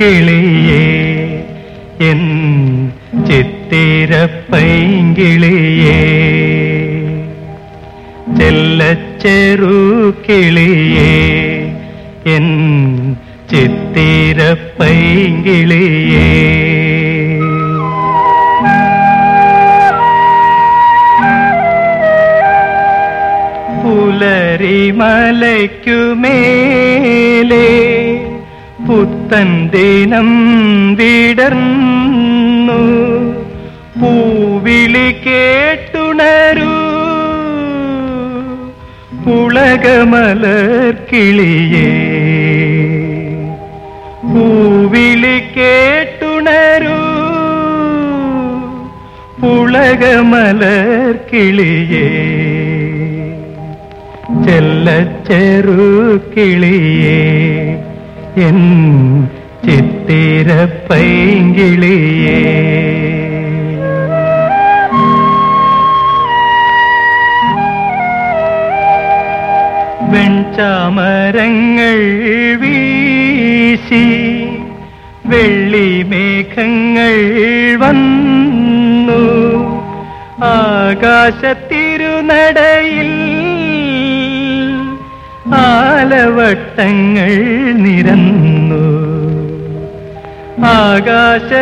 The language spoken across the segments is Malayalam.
കിളിയേ എൻ ചിത്തിരപ്പൈങ്കിളിയേ. ചെല്ലച്ചെറു കിളിയേ എൻ ചിത്തിരപ്പൈങ്കിളിയേ. പുലരിമലയ്ക്കുമേലെ പുത്തൻ ദിനം വിടർന്നു. പൂവിളി കേട്ടുണരൂ. പുളകമലർക്കിളിയേ പൂവിളി കേട്ടുണരൂ. പുളകമലർക്കിളിയേ ചെല്ലച്ചെറു കിളിയേ. എൻ വെൺചാമരങ്ങൾ വീശി വെള്ളിമേഘങ്ങൾ വന്നു. ആകാശത്തിരുനടയിൽ ആലവട്ടങ്ങൾ നിരന്നു. ആകാശത്തിരുനടയിൽ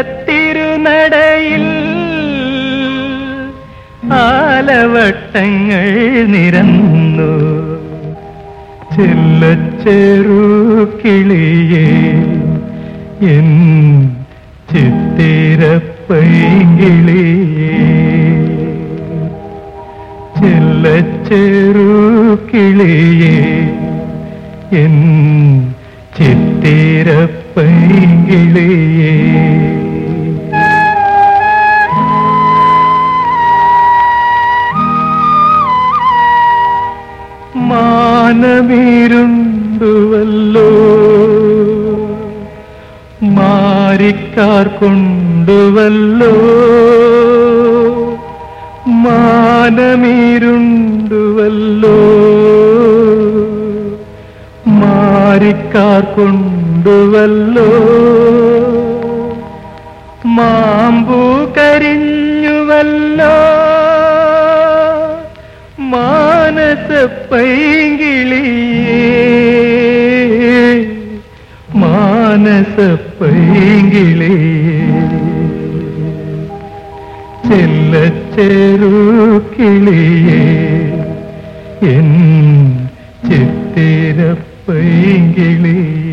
ആലവട്ടങ്ങൾ നിരന്നു. ചെല്ലച്ചെറു കിളിയേ എൻ ചിത്തിരപ്പൈങ്കിളിയേ. ചെല്ലച്ചെറു എൻ ചിത്തിരപ്പൈങ്കിളിയേ മാനമീരുണ്ടുവല്ലോ. മാരിക്കാർ കൊണ്ടുവല്ലോ മാനമീരുണ്ടുവല്ലോ. മാരിക്കാർ കൊണ്ടുവല്ലോ മാമ്പൂ കരിഞ്ഞുവല്ലോ. മാനസ മാനസ പൈങ്കിളിയേ. ചെല്ലച്ചെറു കിളിയേ എൻ ചിത്തിര പൈങ്കിളിയേ